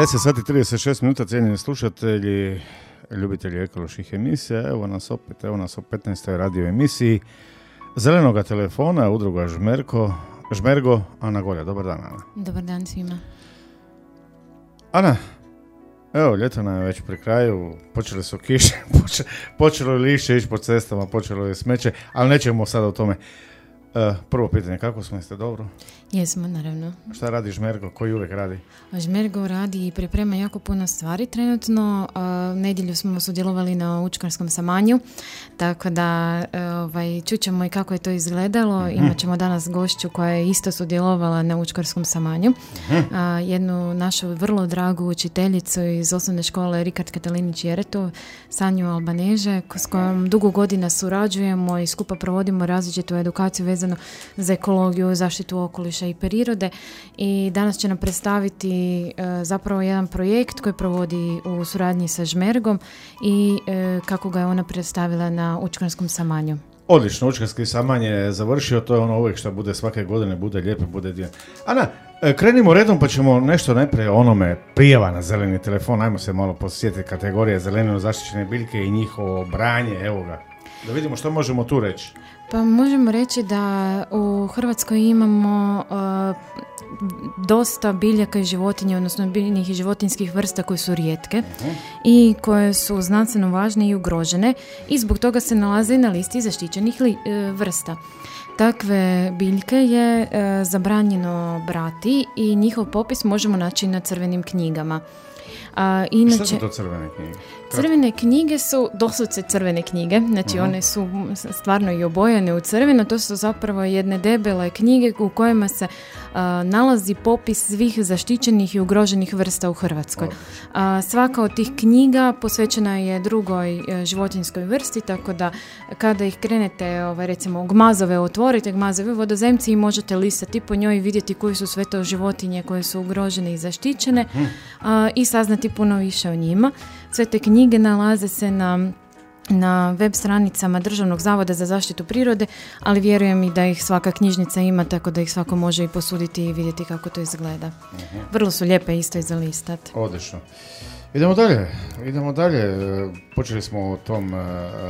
Deset sati 36 minuta, cijenjeni slušatelji, ljubitelji ekoloških emisija, evo nas opet, evo nas u 15. radio emisiji Zelenoga telefona, udruga Žmerko, Žmergo, Ana Golja, dobar dan Ana. Dobar dan svima. Ana, evo, ljeto nam je već pri kraju, počele su kiše, poče- počelo je lišće ići po cestama, počelo je smeće, ali nećemo sada o tome. E, prvo pitanje, kako smo, jeste dobro? Jesmo, naravno. Šta radi Žmergo, koji uvijek radi? Žmergo radi i priprema jako puno stvari trenutno. A, Nedjelju smo sudjelovali na učkarskom samanju, tako da e, ovaj, čućemo i kako je to izgledalo. Imat ćemo danas gošću koja je isto sudjelovala na učkarskom samanju. A, jednu našu vrlo dragu učiteljicu iz osnovne škole Rikard Katalinić Jereto, Sanju Albaneže, s kojom dugo godina surađujemo i skupa provodimo različitu edukaciju vezano za ekologiju, zaštitu okoliša i prirode i danas će nam predstaviti e, zapravo jedan projekt koji provodi u suradnji sa Žmergom i e, kako ga je ona predstavila na Učkarskom samanju. Odlično, učkarski saman je završio, to je ono uvijek što bude svake godine, bude lijepo, bude dio. Ana, e, krenimo redom pa ćemo nešto najprije onome prijava na zeleni telefon, ajmo se malo posjetiti kategorije zeleno zaštićene biljke i njihovo branje, evo ga. Da vidimo što možemo tu reći. Pa možemo reći da u Hrvatskoj imamo e, dosta biljaka i životinja, odnosno biljnih i životinskih vrsta koje su rijetke i koje su znanstveno važne i ugrožene i zbog toga se nalaze na listi zaštićenih li- e, vrsta. Takve biljke je e, zabranjeno brati i njihov popis možemo naći na crvenim knjigama. A, Šta inače, su to crvene knjige? Crvene knjige su doslovce crvene knjige, znači one su stvarno i obojane u crveno, to su zapravo jedne debele knjige u kojima se nalazi popis svih zaštićenih i ugroženih vrsta u Hrvatskoj. A, svaka od tih knjiga posvećena je drugoj e, životinjskoj vrsti, tako da kada ih krenete, ovaj, recimo gmazove otvorite, gmazove vodozemci i možete listati po njoj i vidjeti koji su sve to životinje koje su ugrožene i zaštićene a, i saznati puno više o njima. Sve te knjige nalaze se na na web stranicama Državnog zavoda za zaštitu prirode, ali vjerujem i da ih svaka knjižnica ima, tako da ih svako može i posuditi i vidjeti kako to izgleda. Vrlo su lijepe isto i za listat. Odlično. Idemo dalje, idemo dalje. Počeli smo o tom e,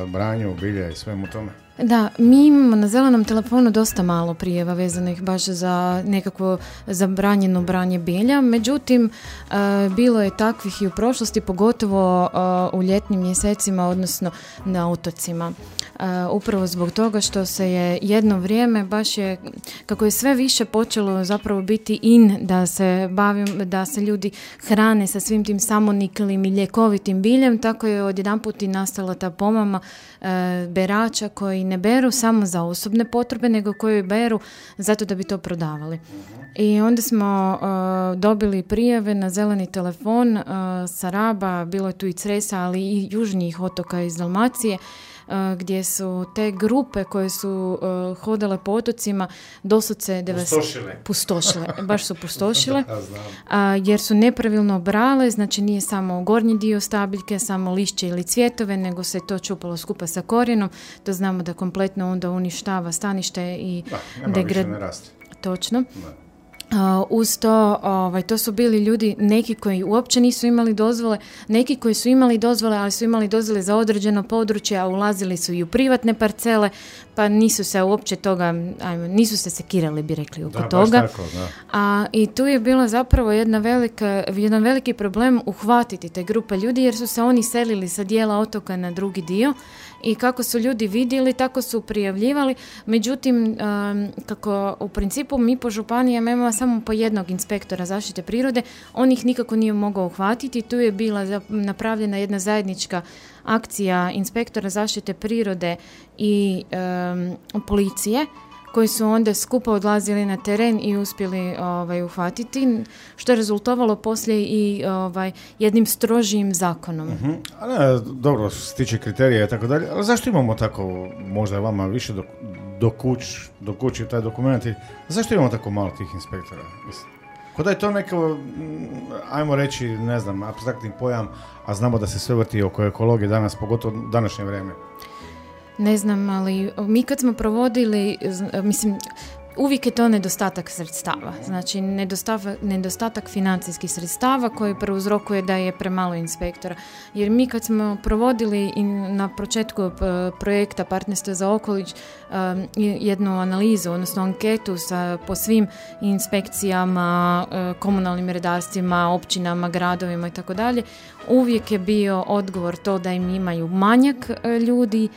branju bilja i svemu tome. Da, mi imamo na zelenom telefonu dosta malo prijeva vezanih baš za nekakvo zabranjeno branje bilja, međutim e, bilo je takvih i u prošlosti, pogotovo e, u ljetnim mjesecima, odnosno na otocima. E, upravo zbog toga što se je jedno vrijeme baš je, kako je sve više počelo zapravo biti in da se bavim, da se ljudi hrane sa svim tim samoniklim i ljekovitim biljem, tako je odjedanput i nastala ta pomama berača koji ne beru samo za osobne potrebe, nego koji beru zato da bi to prodavali. I onda smo e, dobili prijave na zeleni telefon e, sa Raba, bilo je tu i Cresa, ali i južnijih otoka iz Dalmacije, gdje su te grupe koje su e, hodale po otocima doslovce Pustošile. pustošile, baš su pustošile. Ja a, jer su nepravilno brale, znači nije samo gornji dio stabiljke, samo lišće ili cvjetove, nego se to čupalo skupa sa korijenom, to znamo da kompletno onda uništava stanište i Da, degrad- ne Da. uz to, ovaj, to su bili ljudi neki koji uopće nisu imali dozvole, neki koji su imali dozvole, ali su imali dozvole za određeno područje, a ulazili su i u privatne parcele, pa nisu se uopće toga, ajmo, nisu se sekirali, bi rekli, oko toga. A, I tu je bilo zapravo jedna velika, jedan veliki problem uhvatiti te grupe ljudi, jer su se oni selili sa dijela otoka na drugi dio i kako su ljudi vidjeli, tako su prijavljivali. Međutim, kako u principu mi po županijama imamo samo po jednog inspektora zaštite prirode, on ih nikako nije mogao uhvatiti. Tu je bila napravljena jedna zajednička akcija inspektora zaštite prirode i policije koji su onda skupo odlazili na teren i uspjeli ovaj, uhvatiti, što je rezultovalo poslije i ovaj, jednim strožijim zakonom. uh A ne, dobro, što se tiče kriterija i tako dalje, ali zašto imamo tako, možda vama više do, do, kuć, do kući taj dokument, zašto imamo tako malo tih inspektora? Kod je to neko, mm, ajmo reći, ne znam, abstraktni pojam, a znamo da se sve vrti oko ekologije danas, pogotovo današnje vrijeme. Ne znam, ali mi kad smo provodili, mislim, uvijek je to nedostatak sredstava. Znači, nedostatak, nedostatak financijskih sredstava koji prouzrokuje da je premalo inspektora. Jer mi kad smo provodili na početku projekta Partnerstva za okolić jednu analizu, odnosno anketu sa, po svim inspekcijama, komunalnim redarstvima, općinama, gradovima i tako dalje, uvijek je bio odgovor to da im imaju manjak ljudi,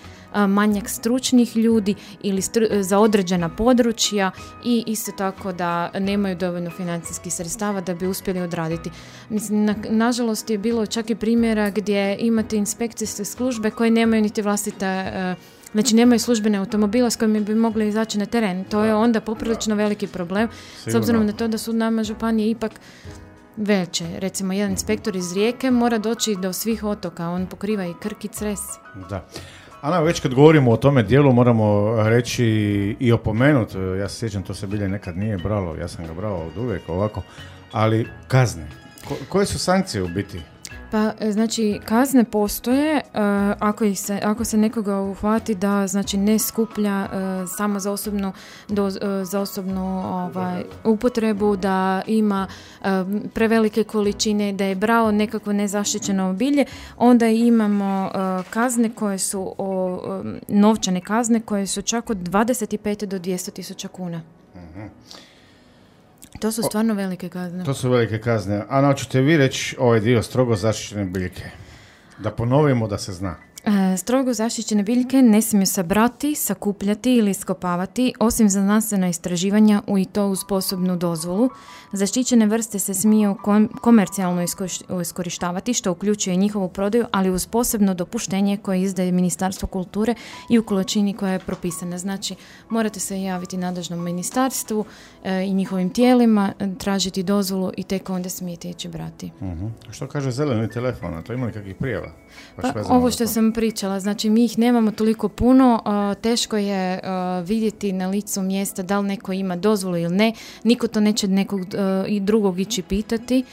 manjak stručnih ljudi ili za određena područja i isto tako da nemaju dovoljno financijskih sredstava da bi uspjeli odraditi. Mislim, na, nažalost je bilo čak i primjera gdje imate inspekcijske službe koje nemaju niti vlastite e, Znači nemaju službene automobile s kojima bi mogli izaći na teren. To je onda poprilično veliki problem. S obzirom na to da su nama županije ipak veće. Recimo, jedan inspektor iz Rijeke mora doći do svih otoka. On pokriva i Krk i Cres. Da. Ana, već kad govorimo o tome dijelu moramo reći i opomenuti, ja se sjećam, to se bilje nekad nije bralo, ja sam ga brao od uvijek ovako, ali kazne. koje su sankcije u biti? Pa e, znači kazne postoje uh, ako, ih se, ako se nekoga uhvati da znači ne skuplja uh, samo za osobnu, do, za osobnu ovaj, upotrebu, da ima prevelike količine, da je brao nekakvo nezaštićeno bilje, onda imamo kazne koje su o, novčane kazne koje su čak od 25 do 200 tisuća kuna. uh to su stvarno velike kazne. To su velike kazne. A hoćete vi reći ovaj dio strogo zaštićene biljke? Da ponovimo da se zna. E, strogo zaštićene biljke ne smiju se brati, sakupljati ili skopavati, osim za znanstvena istraživanja u i to uz sposobnu dozvolu. Zaštićene vrste se smiju komercijalno iskorištavati, što uključuje njihovu prodaju, ali uz posebno dopuštenje koje izdaje Ministarstvo kulture i u količini koja je propisana. Znači, morate se javiti nadležnom ministarstvu e, i njihovim tijelima, tražiti dozvolu i tek onda smijete ići brati. uh Što kaže zeleni telefon? A to ima li kakvih prijava? Pa, ovo što sam pričala, znači mi ih nemamo toliko puno, teško je vidjeti na licu mjesta da li neko ima dozvolu ili ne, niko to neće nekog i drugog ići pitati.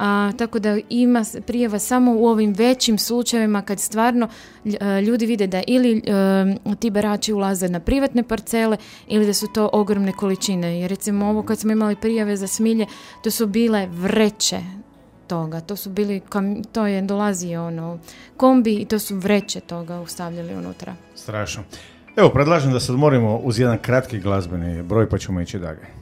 A, tako da ima prijava samo u ovim većim slučajevima kad stvarno ljudi vide da ili ti berači ulaze na privatne parcele ili da su to ogromne količine. Jer recimo ovo kad smo imali prijave za smilje, to su bile vreće toga. To su bili, to je dolazio ono, kombi i to su vreće toga ustavljali unutra. Strašno. Evo, predlažem da se odmorimo uz jedan kratki glazbeni broj pa ćemo ići dalje.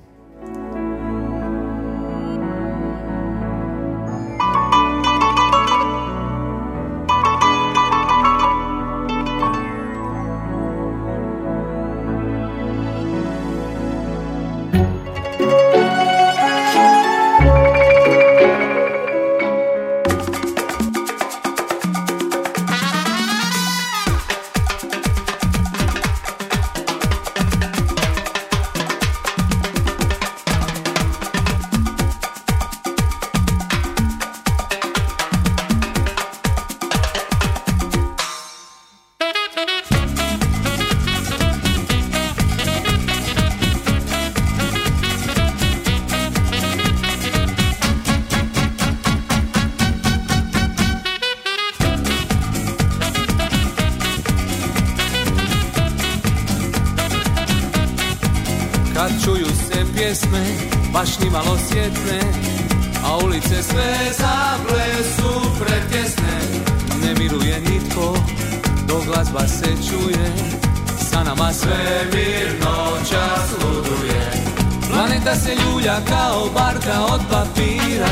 Planeta se ljulja kao barka od papira.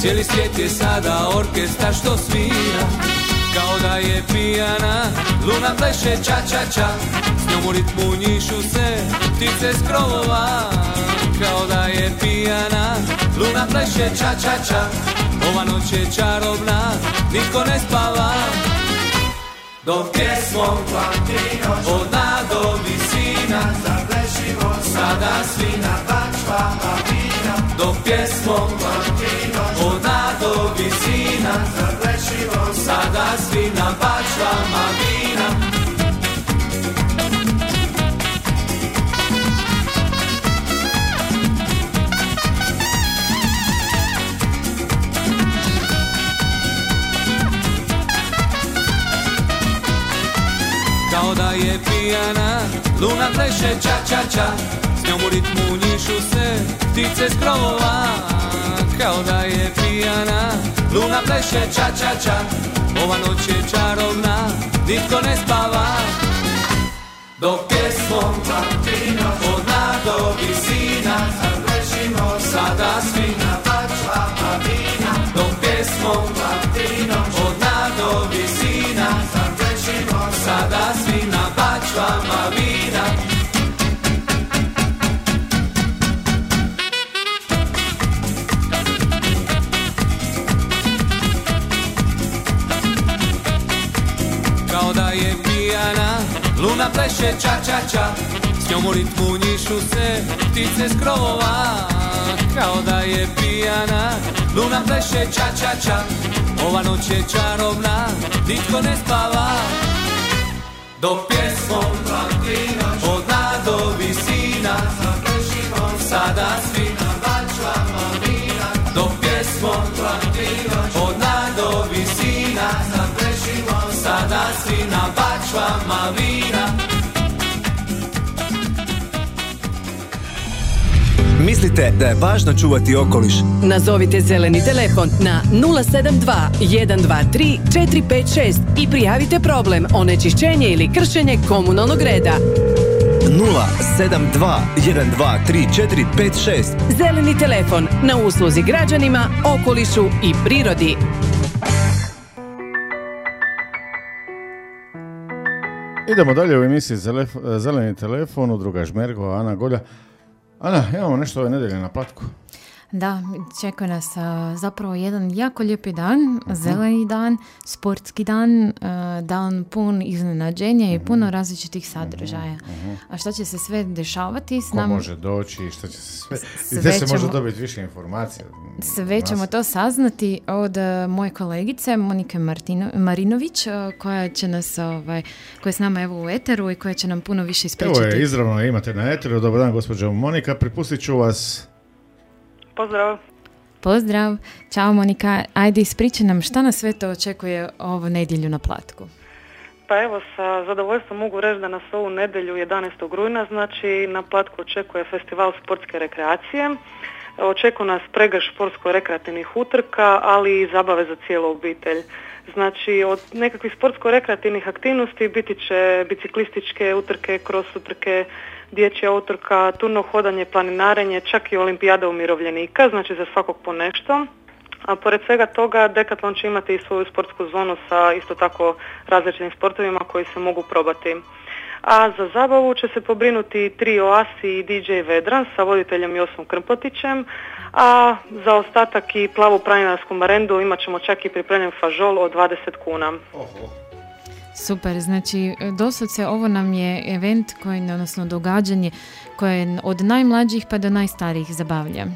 Cijeli svijet je sada orkestar što svira. Kao da je pijana, luna pleše ča ča ča. S njom u ritmu njišu se ptice s krovova Kao da je pijana, luna pleše ča ča ča. Ova noć je čarobna, niko ne spava. Dok pjesmom od dna do visina sada svi na bačvama vina. Dok pjesmom od dna do visina Zaplešimo sada svi na bačvama vina. Kao da je pijana, luna pleše ča ča ča. S njom u ritmu njišu se ptice s Kao da je pijana, luna pleše ča ča ča. Ova noć je čarobna, nitko ne spava Dok pjesmom od dna do visina Zaplešimo sada svi na bačvama vina Dok pjesmom od dna do visina Zaplešimo sada svi na bačvama vina luna pleše ča ča ča. S njom u ritmu njišu se ptice s Kao da je pijana, luna pleše ča ča ča. Ova noć je čarobna, nitko ne spava Dok pjesmom od dna do visina Sada svi Dok pjesmom od dna do visina Sada svi na bačvama vina Mislite da je važno čuvati okoliš? Nazovite zeleni telefon na 072 123 456 i prijavite problem onečišćenje ili kršenje komunalnog reda. 072 123 456 Zeleni telefon na usluzi građanima, okolišu i prirodi. Idemo dalje u emisiji Zeleni telefon, udruga Žmergo, Ana Golja. Ana, imamo nešto ove nedelje na platku. Da, čeka nas zapravo jedan jako lijepi dan, zeleni dan, sportski dan, dan pun iznenađenja i puno različitih sadržaja. A što će se sve dešavati s Ko nam? može doći, šta će se sve... sve I gdje se može dobiti više informacija. Sve ćemo to saznati od moje kolegice Monike Martino, Marinović, koja će nas, ovaj, koja je s nama evo u Eteru i koja će nam puno više Evo ispričati. je, izravno imate na eteru. Dobar dan, gospođo Monika. Pripustit ću vas... Pozdrav. Pozdrav, čao Monika, ajde ispričaj nam šta nas sve to očekuje ovu nedjelju na platku. Pa evo, sa zadovoljstvom mogu reći da nas ovu nedjelju 11. rujna, znači na platku očekuje festival sportske rekreacije. Očekuje nas pregrš sportsko-rekreativnih utrka, ali i zabave za cijelu obitelj. Znači, od nekakvih sportsko-rekreativnih aktivnosti biti će biciklističke utrke, cross utrke, dječja utrka, turno hodanje, planinarenje, čak i olimpijada umirovljenika, znači za svakog po nešto. A pored svega toga, Decathlon će imati i svoju sportsku zonu sa isto tako različitim sportovima koji se mogu probati. A za zabavu će se pobrinuti trio Asi i DJ Vedran sa voditeljem Josom Krmpotićem, a za ostatak i plavu planinarsku marendu imat ćemo čak i pripremljen fažol od 20 kuna. Super, znači doslovce ovo nam je event koji, odnosno događanje koje od najmlađih pa do najstarijih zabavlja.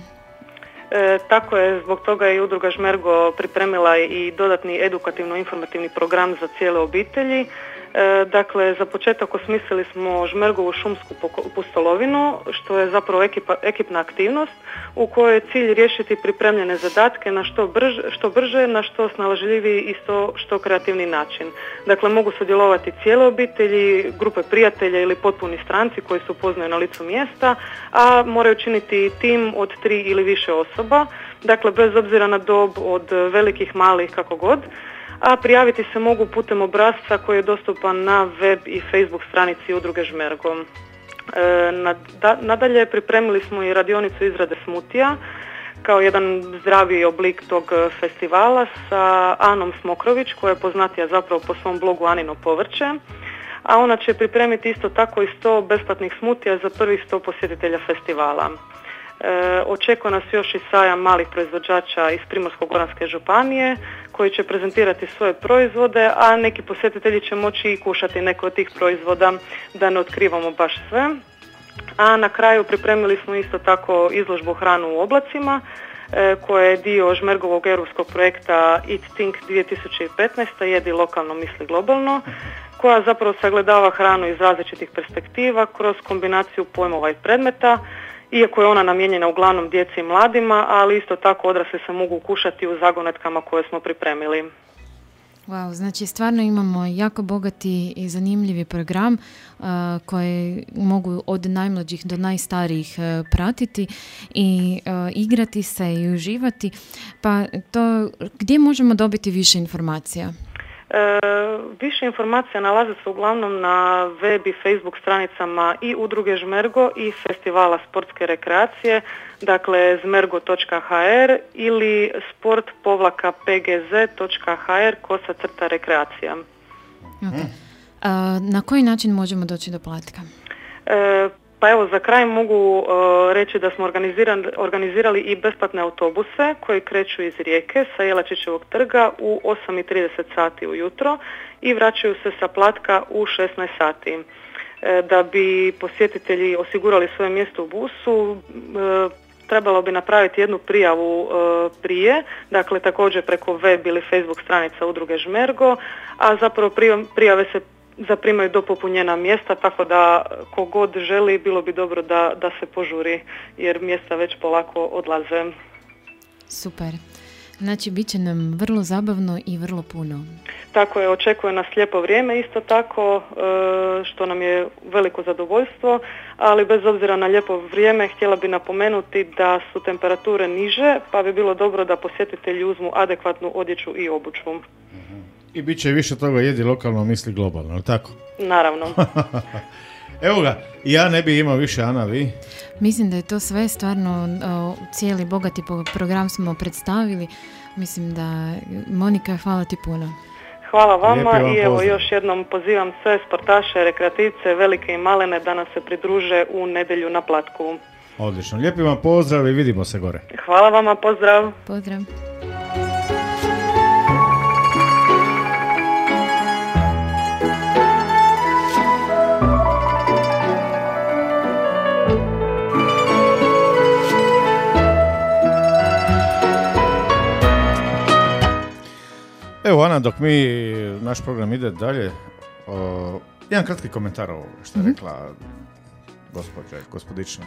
E, tako je, zbog toga je udruga Žmergo pripremila i dodatni edukativno-informativni program za cijele obitelji. E, dakle, za početak osmislili smo Žmergovu šumsku pustolovinu, što je zapravo ekipa, ekipna aktivnost u kojoj je cilj riješiti pripremljene zadatke na što, brže, što brže, na što snalažljiviji i što, što kreativni način. Dakle, mogu sudjelovati cijele obitelji, grupe prijatelja ili potpuni stranci koji se upoznaju na licu mjesta, a moraju činiti tim od tri ili više osoba, dakle bez obzira na dob od velikih, malih, kako god a prijaviti se mogu putem obrazca koji je dostupan na web i Facebook stranici udruge Žmergo. E, nadalje pripremili smo i radionicu izrade smutija kao jedan zdraviji oblik tog festivala sa Anom Smokrović koja je poznatija zapravo po svom blogu Anino povrće a ona će pripremiti isto tako i 100 besplatnih smutija za prvih 100 posjetitelja festivala. E, očekuje nas još i sajam malih proizvođača iz Primorsko-Goranske županije koji će prezentirati svoje proizvode, a neki posjetitelji će moći i kušati neke od tih proizvoda da ne otkrivamo baš sve. A na kraju pripremili smo isto tako izložbu hranu u oblacima e, koja je dio Žmergovog europskog projekta Eat Think 2015. Jedi lokalno, misli globalno koja zapravo sagledava hranu iz različitih perspektiva kroz kombinaciju pojmova i predmeta iako je ona namijenjena uglavnom djeci i mladima, ali isto tako odrasli se mogu kušati u zagonetkama koje smo pripremili. Wow, znači stvarno imamo jako bogati i zanimljivi program uh, koji mogu od najmlađih do najstarijih uh, pratiti i uh, igrati se i uživati. Pa to gdje možemo dobiti više informacija? E, više informacija nalaze se uglavnom na web i Facebook stranicama i udruge Žmergo i festivala sportske rekreacije, dakle zmergo.hr ili sport-pgz.hr kosa crta rekreacija. Okay. na koji način možemo doći do platka? E, pa evo, za kraj mogu e, reći da smo organizirali i besplatne autobuse koji kreću iz Rijeke sa Jelačićevog trga u 8.30 sati ujutro i vraćaju se sa platka u 16 sati. E, da bi posjetitelji osigurali svoje mjesto u busu, e, trebalo bi napraviti jednu prijavu prije, dakle također preko web ili Facebook stranica udruge Žmergo, a zapravo prijave se zaprimaju do popunjena mjesta, tako da kogod želi bilo bi dobro da, da se požuri jer mjesta već polako odlaze. Super. Znači, bit će nam vrlo zabavno i vrlo puno. Tako je, očekuje nas lijepo vrijeme, isto tako, e, što nam je veliko zadovoljstvo, ali bez obzira na lijepo vrijeme, htjela bi napomenuti da su temperature niže, pa bi bilo dobro da posjetitelji uzmu adekvatnu odjeću i obuću. I bit će više toga jedi lokalno, misli globalno, ali tako? Naravno. Evo ga, ja ne bi imao više, Ana, vi? Mislim da je to sve stvarno, cijeli bogati program smo predstavili. Mislim da, Monika, hvala ti puno. Hvala vama i evo još jednom pozivam sve sportaše, rekreativce, velike i malene da nas se pridruže u nedjelju na Platku. Odlično, lijepi vam pozdrav i vidimo se gore. Hvala vama, pozdrav. Pozdrav. Evo Ana, dok mi, naš program ide dalje, o, jedan kratki komentar ovo što je mm rekla gospođa, gospodična.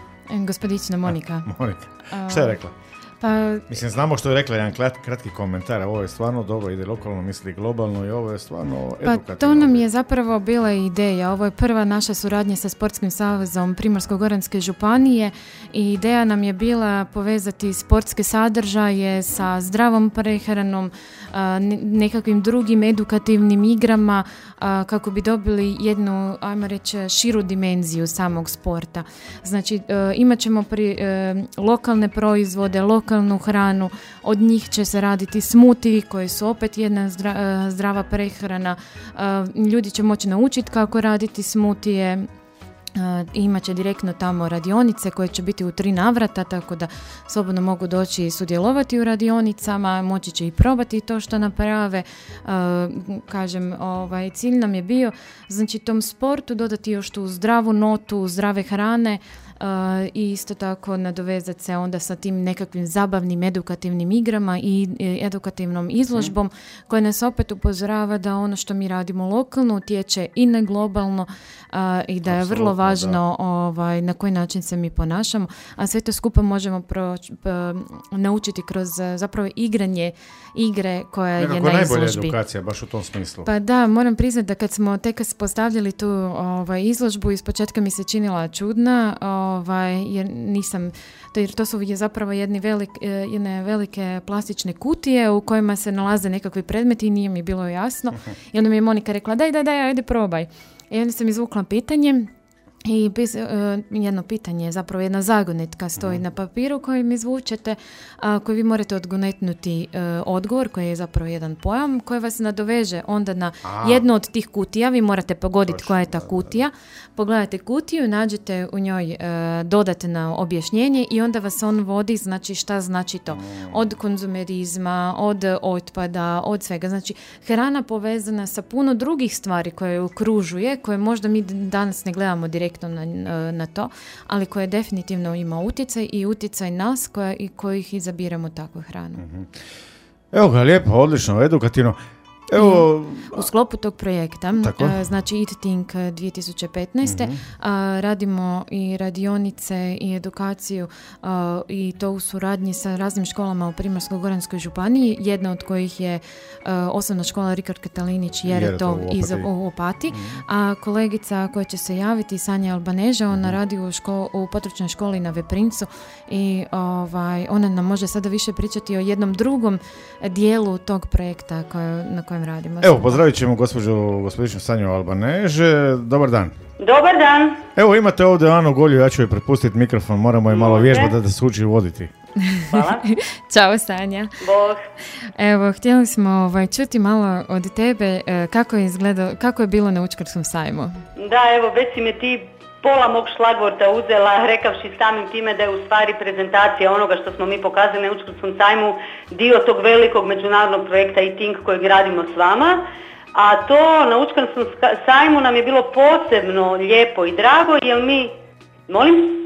Gospodična Monika. Monika. Što je rekla? Pa, Mislim, znamo što je rekla jedan kratki komentar, ovo je stvarno dobro, ide lokalno, misli globalno i ovo je stvarno edukativno. Pa to nam je zapravo bila ideja, ovo je prva naša suradnja sa Sportskim savezom Primorsko-Goranske županije i ideja nam je bila povezati sportske sadržaje sa zdravom prehranom, nekakvim drugim edukativnim igrama kako bi dobili jednu, ajmo reći, širu dimenziju samog sporta. Znači, e, imat ćemo pri, e, lokalne proizvode, lokalnu hranu, od njih će se raditi smuti koji su opet jedna e, zdrava prehrana. Ljudi će moći naučiti kako raditi smutije, imat će direktno tamo radionice koje će biti u tri navrata, tako da slobodno mogu doći i sudjelovati u radionicama, moći će i probati to što naprave. Kažem, ovaj, cilj nam je bio znači tom sportu dodati još tu zdravu notu, zdrave hrane, i isto tako nadovezati se onda sa tim nekakvim zabavnim edukativnim igrama i edukativnom izložbom koja nas opet upozorava da ono što mi radimo lokalno utječe i na globalno i da je vrlo važno ovaj, na koji način se mi ponašamo, a sve to skupa možemo naučiti kroz zapravo igranje igre koja je na izložbi. edukacija, baš u tom smislu. Pa da, moram priznati da kad smo tek postavljali tu ovaj, izložbu, iz početka mi se činila čudna, ovaj, jer nisam, to, jer to su zapravo jedni velik, e, jedne velike plastične kutije u kojima se nalaze nekakvi predmeti i nije mi bilo jasno. I onda mi je Monika rekla, daj, daj, daj, ajde probaj. I onda sam izvukla pitanje i uh, jedno pitanje, zapravo jedna zagonetka stoji mhm. na papiru koji mi izvučete, a koji vi morate odgonetnuti uh, odgovor koji je zapravo jedan pojam koji vas nadoveže onda na jednu od tih kutija, vi morate pogoditi koja je ta kutija, pogledate kutiju, nađete u njoj uh, dodatno objašnjenje i onda vas on vodi, znači šta znači to, mm. od konzumerizma, od otpada, od svega, znači hrana povezana sa puno drugih stvari koje okružuje, koje možda mi danas ne gledamo direktno direktno na, na to, ali koje definitivno ima utjecaj i utjecaj nas koja, i kojih izabiramo takvu hranu. mm Evo ga, lijepo, odlično, edukativno. Evo, u sklopu tog projekta, tako? E, znači Eat Think 2015. mm radimo i radionice i edukaciju i to u suradnji sa raznim školama u Primorsko-goranskoj županiji, jedna od kojih je osnovna škola Rikard Katalinić jer je to iz Opati, mhm. a kolegica koja će se javiti, Sanja Albaneža, ona mm radi u, ško, u potročnoj školi na Veprincu i ovaj, ona nam može sada više pričati o jednom drugom dijelu tog projekta koje, na kojem radimo. Evo, pozdravit ćemo gospođu, gospođu Sanju Albaneže. Dobar dan. Dobar dan. Evo imate ovdje Anu Golju, ja ću joj prepustiti mikrofon, moramo je malo vježbati da, da se uči voditi. Hvala. Ćao Sanja. Bog. Evo, htjeli smo ovaj, čuti malo od tebe e, kako je, izgledalo, kako je bilo na Učkarskom sajmu. Da, evo, već si me ti pola mog šlagvorta uzela rekavši samim time da je u stvari prezentacija onoga što smo mi pokazali na Učkarskom sajmu dio tog velikog međunarodnog projekta i Think kojeg radimo s vama. A to na Učkarskom sajmu nam je bilo posebno lijepo i drago jer mi... Molim?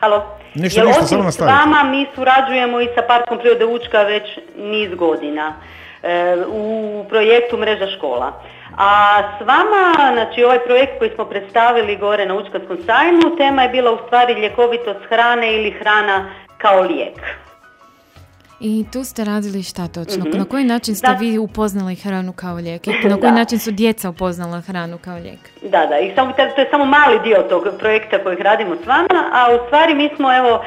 Halo? Ništa, jer osim s vama mi surađujemo i sa Parkom prirode Učka već niz godina e, u projektu Mreža škola. A s vama, znači ovaj projekt koji smo predstavili gore na Učkarskom sajmu, tema je bila u stvari ljekovitost hrane ili hrana kao lijek. I tu ste radili šta točno? mm Na koji način ste vi upoznali hranu kao lijek? I na koji način su djeca upoznala hranu kao lijek? Da, da. I samo, to je samo mali dio tog projekta kojeg radimo s vama, a u stvari mi smo evo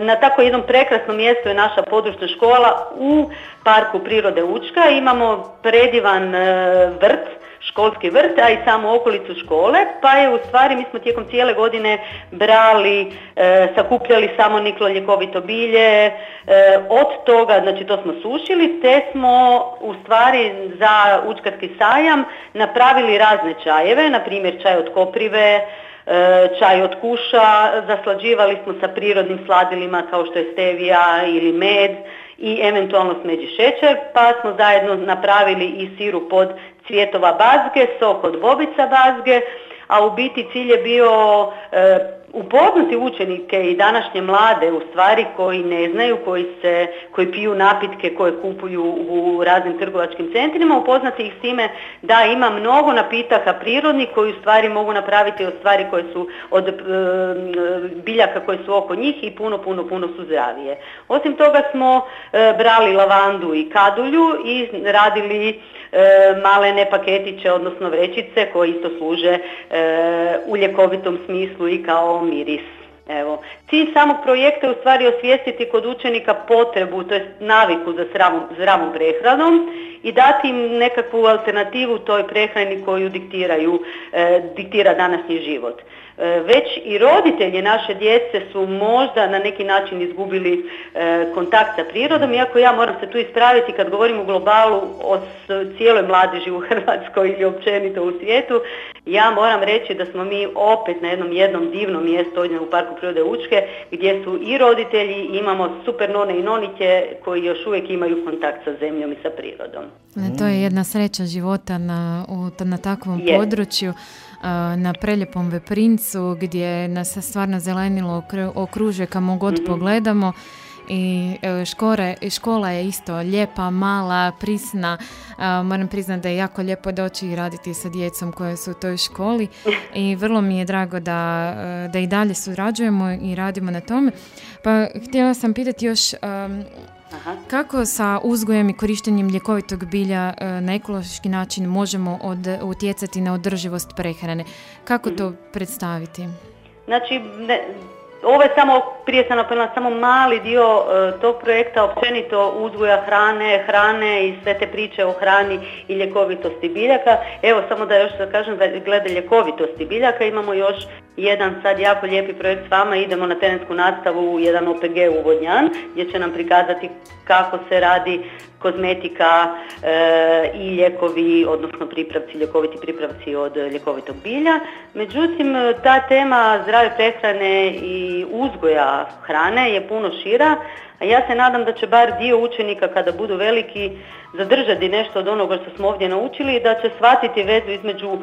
na tako jednom prekrasnom mjestu je naša područna škola u Parku prirode Učka. Imamo predivan e, vrt školski vrt, a i samu okolicu škole, pa je u stvari mi smo tijekom cijele godine brali, e, sakupljali samo niklo ljekovito bilje, e, od toga, znači to smo sušili, te smo u stvari za učkarski sajam napravili razne čajeve, na primjer čaj od koprive, e, čaj od kuša, zaslađivali smo sa prirodnim sladilima kao što je stevija ili med, i eventualno smeđi šećer, pa smo zajedno napravili i siru pod cvjetova bazge, sok od bobica bazge, a u biti cilj je bio e, upoznati učenike i današnje mlade u stvari koji ne znaju, koji, se, koji piju napitke koje kupuju u raznim trgovačkim centrima, upoznati ih s time da ima mnogo napitaka prirodnih koji u stvari mogu napraviti od stvari koje su od e, biljaka koje su oko njih i puno, puno, puno su zdravije. Osim toga smo e, brali lavandu i kadulju i radili malene paketiće, odnosno vrećice koji isto služe u ljekovitom smislu i kao miris. Evo. Cilj samog projekta je u stvari osvijestiti kod učenika potrebu, to je naviku za zdravom, zdravom prehranom i dati im nekakvu alternativu toj prehrani koju diktiraju, e, diktira današnji život. E, već i roditelji naše djece su možda na neki način izgubili e, kontakt sa prirodom, iako ja moram se tu ispraviti kad govorim u globalu o cijeloj mladeži u Hrvatskoj ili općenito u svijetu, ja moram reći da smo mi opet na jednom jednom divnom mjestu ovdje u Parku prirode Učke gdje su i roditelji imamo super none i noniće koji još uvijek imaju kontakt sa zemljom i sa prirodom. To je jedna sreća života na, u, na takvom području na preljepom Veprincu gdje nas stvarno zelenilo okružuje kamo god mhm. pogledamo i e, škore, škola je isto lijepa, mala, prisna. moram priznati da je jako lijepo doći i raditi sa djecom koje su u toj školi i vrlo mi je drago da, e, da i dalje surađujemo i radimo na tome. Pa htjela sam pitati još kako sa uzgojem i korištenjem ljekovitog bilja e, na ekološki način možemo od, utjecati na održivost prehrane? Kako to mhm. predstaviti? Znači, ne, ovo je samo, prije sam napomenula, samo mali dio e, tog projekta, općenito uzgoja hrane, hrane i sve te priče o hrani i ljekovitosti biljaka. Evo samo da još da kažem glede ljekovitosti biljaka imamo još jedan sad jako lijepi projekt s vama, idemo na terensku nastavu u jedan OPG u Vodnjan gdje će nam prikazati kako se radi kozmetika e, i ljekovi, odnosno pripravci, ljekoviti pripravci od ljekovitog bilja. Međutim, ta tema zdrave prehrane i uzgoja hrane je puno šira, a ja se nadam da će bar dio učenika kada budu veliki zadržati nešto od onoga što smo ovdje naučili i da će shvatiti vezu između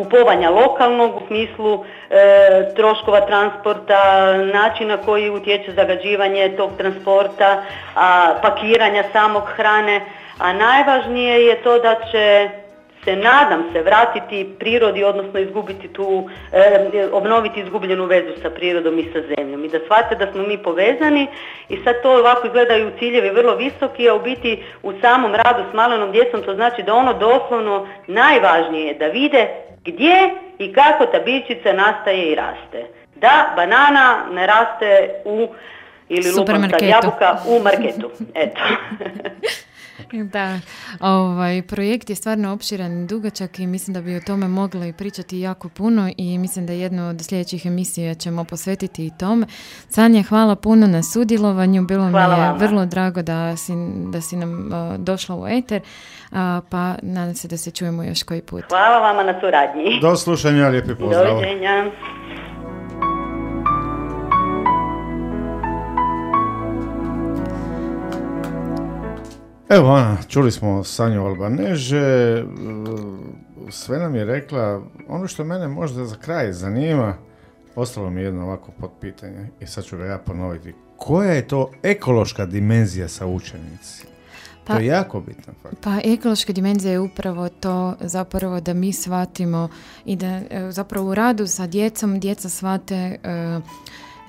kupovanja lokalnog u smislu e, troškova transporta, načina koji utječe zagađivanje tog transporta, a, pakiranja samog hrane, a najvažnije je to da će se nadam se vratiti prirodi, odnosno izgubiti tu, e, obnoviti izgubljenu vezu sa prirodom i sa zemljom i da shvate da smo mi povezani i sad to ovako izgledaju ciljevi vrlo visoki, a u biti u samom radu s malenom djecom to znači da ono doslovno najvažnije je da vide gdje i kako ta biljčica nastaje i raste. Da, banana ne raste u ili lupam jabuka u marketu. Eto. da, ovaj, projekt je stvarno opširan i dugačak i mislim da bi o tome mogli pričati jako puno i mislim da jednu od sljedećih emisija ćemo posvetiti i tome. Sanja, hvala puno na sudjelovanju, bilo mi je vrlo drago da si, da si nam došla u eter, pa nadam se da se čujemo još koji put. Hvala vama na suradnji. Do slušanja, lijepi pozdrav. Doviđenja. Evo Ana, čuli smo Sanju Albaneže, e, sve nam je rekla, ono što mene možda za kraj zanima, ostalo mi jedno ovako pod pitanje i sad ću ga ja ponoviti. Koja je to ekološka dimenzija sa učenici? Pa, to je jako bitno. Pa ekološka dimenzija je upravo to zapravo da mi shvatimo i da e, zapravo u radu sa djecom djeca shvate e,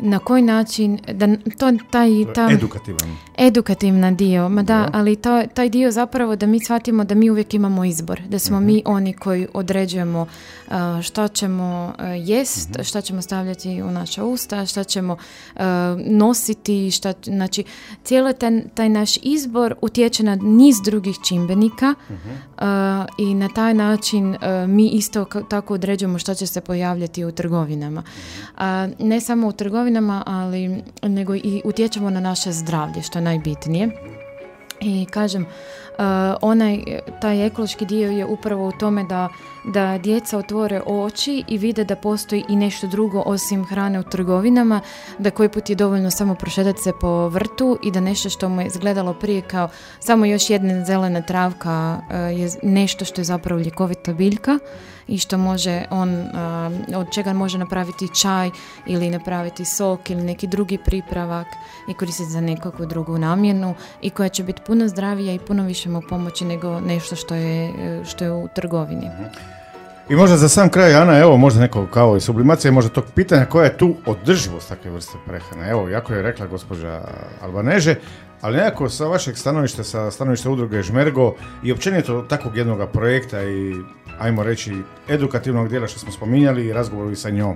na koji način, da to taj... Ta, edukativan. Edukativna dio, ma da, ali to, taj dio zapravo da mi shvatimo da mi uvijek imamo izbor, da smo mi mhm. oni koji određujemo uh, što ćemo uh, jest, uh šta ćemo stavljati u naša usta, šta ćemo uh, nositi, šta, znači cijeli taj, taj naš izbor utječe na niz drugih čimbenika mhm. i na taj način mi isto tako određujemo što će se pojavljati u trgovinama. Ne samo u trgovinama, trgovinama, ali nego i utječemo na naše zdravlje, što je najbitnije. I kažem, onaj, taj ekološki dio je upravo u tome da, da djeca otvore oči i vide da postoji i nešto drugo osim hrane u trgovinama, da koji put je dovoljno samo prošetati se po vrtu i da nešto što mu je izgledalo prije kao samo još jedna zelena travka uh, je nešto što je zapravo ljekovita biljka i što može on, od čega može napraviti čaj ili napraviti sok ili neki drugi pripravak i koristiti za nekakvu drugu namjenu i koja će biti puno zdravija i puno više mu pomoći nego nešto što je, što je u trgovini. I možda za sam kraj, Ana, evo možda neko kao i sublimacija, možda tog pitanja koja je tu održivost takve vrste prehrane. Evo, jako je rekla gospođa Albaneže, ali nekako sa vašeg stanovišta, sa stanovišta udruge Žmergo i općenito takvog jednog projekta i ajmo reći edukativnog dijela što smo spominjali i razgovori sa njom.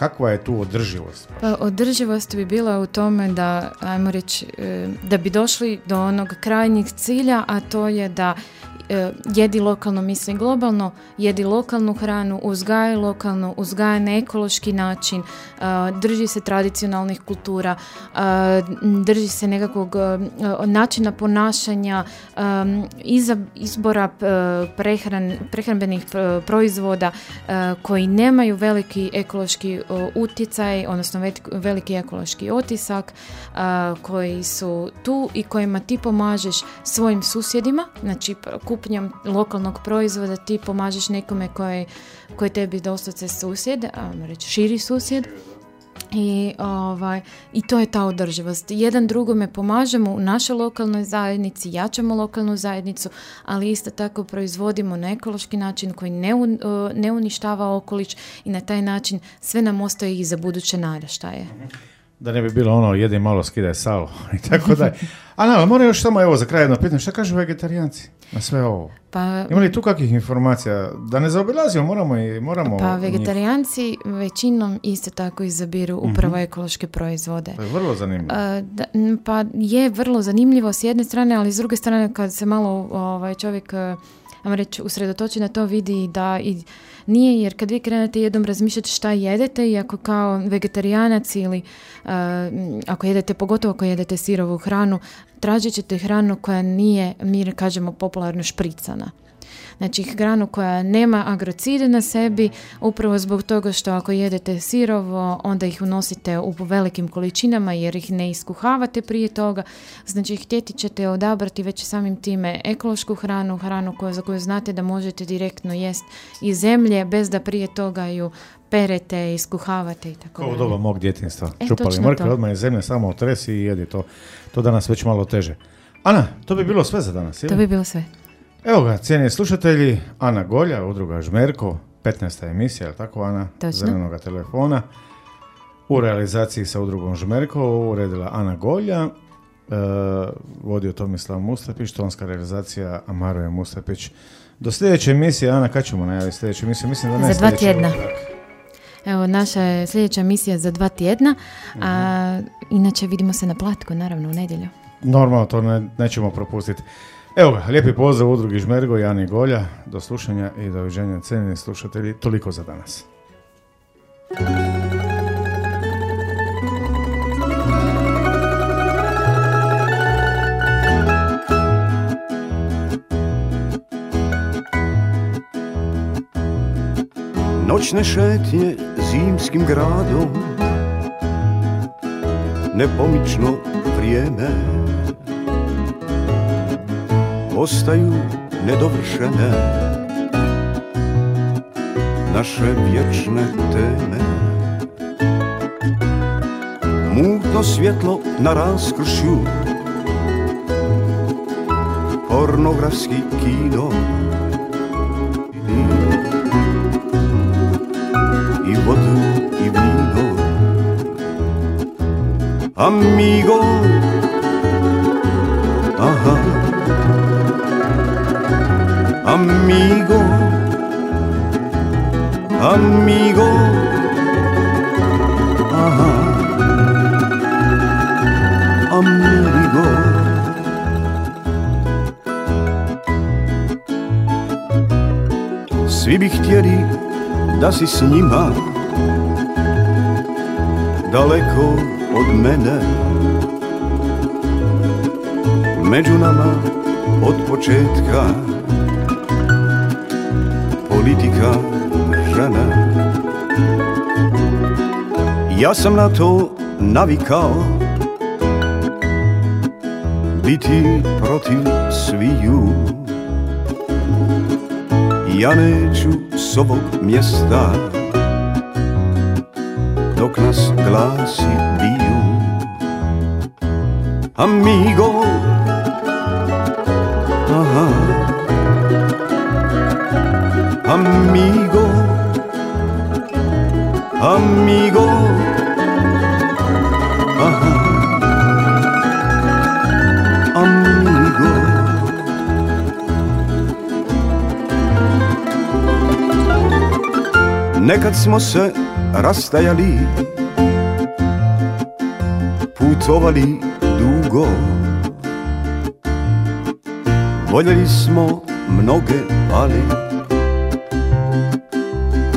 Kakva je tu održivost? Pa održivost bi bila u tome da, ajmo reći, e, da bi došli do onog krajnjeg cilja, a to je da E, jedi lokalno, misli globalno, jedi lokalnu hranu, uzgaj lokalno, uzgaj na ekološki način, e, drži se tradicionalnih kultura, drži se nekakvog načina ponašanja, izbora prehran, prehrambenih proizvoda koji nemaju veliki ekološki utjecaj, odnosno veliki ekološki otisak koji su tu i kojima ti pomažeš svojim susjedima, znači kupnjom lokalnog proizvoda ti pomažeš nekome koji, koji tebi doslovce susjed, reći širi susjed, i, ovaj, I to je ta održivost. Jedan drugome pomažemo u našoj lokalnoj zajednici, jačamo lokalnu zajednicu, ali isto tako proizvodimo na ekološki način koji ne, ne uništava okoliš i na taj način sve nam ostaje i za buduće naraštaje. Da ne bi bilo ono, jedi malo, skidaj salo i tako dalje. A na, moram još samo evo za kraj jedno pitanje, šta kažu vegetarijanci na sve ovo? Pa, Ima li tu kakvih informacija? Da ne zaobilazimo, moramo i moramo... Pa vegetarijanci većinom isto tako izabiru upravo uh ekološke proizvode. To je vrlo zanimljivo. da, pa je vrlo zanimljivo s jedne strane, ali s druge strane kad se malo ovaj, čovjek ajmo reći, usredotoči na to vidi da i nije, jer kad vi krenete jednom razmišljati šta jedete i ako kao vegetarijanac ili ako jedete, pogotovo ako jedete sirovu hranu, tražit ćete hranu koja nije, mi kažemo popularno špricana. Znači hranu koja nema agrocide na sebi, upravo zbog toga što ako jedete sirovo, onda ih unosite u velikim količinama jer ih ne iskuhavate prije toga. Znači htjeti ćete odabrati već samim time ekološku hranu, hranu koju, za koju znate da možete direktno jest iz zemlje bez da prije toga ju perete, iskuhavate i tako Kao doba mog djetinstva. E, Čupali mrkve odmah iz zemlje, samo otresi i jedi to. To danas već malo teže. Ana, to bi bilo sve za danas, To bi bilo sve. Evo ga, cijeni slušatelji, Ana Golja, udruga Žmerko, 15. emisija, je tako Ana? Točno. Zelenoga telefona. U realizaciji sa udrugom Žmerko uredila Ana Golja, e, vodio Tomislav Mustapić, tonska realizacija Amaroje Mustapić. Do sljedeće emisije, Ana, kad ćemo najaviti sljedeću emisiju? Mislim da ne Za dva tjedna. Evo, naša je sljedeća emisija za dva tjedna, a mhm. inače vidimo se na platku, naravno, u nedjelju. Normalno, to ne, nećemo propustiti. Evo ga, lijepi pozdrav udrugi Žmergo, Jani Golja, do slušanja i doviđenja cenjeni slušatelji, toliko za danas. Noćne šetnje zimskim gradom Nepomično vrijeme ostaju nedovršene naše vječne teme. Mutno svjetlo na raskršju, pornografski kino i vodu i vino. Amigo, amigo, amigo. Aha, amigo. Svi bi htjeli da si s njima Daleko od mene Među nama od početka politika žena Ja sam na to navikao Biti protiv sviju. Ja neću s ovog mjesta Dok nas glasi biju. Amigo amigo, amigo. Amigo. Nekad smo se rastajali, putovali dugo, voljeli smo mnoge, ali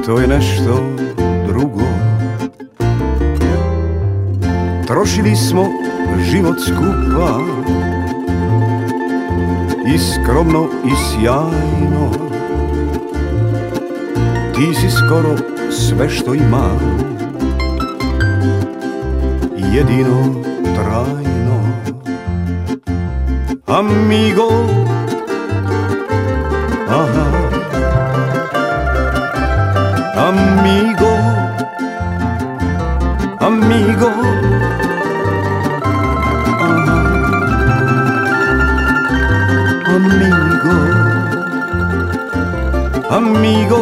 to je nešto drugo. Trošili smo život skupa I skromno i sjajno. Ti si skoro sve što imam. Jedino trajno. Amigo Aha Amigo Amigo. Amigo Amigo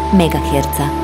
megahertz.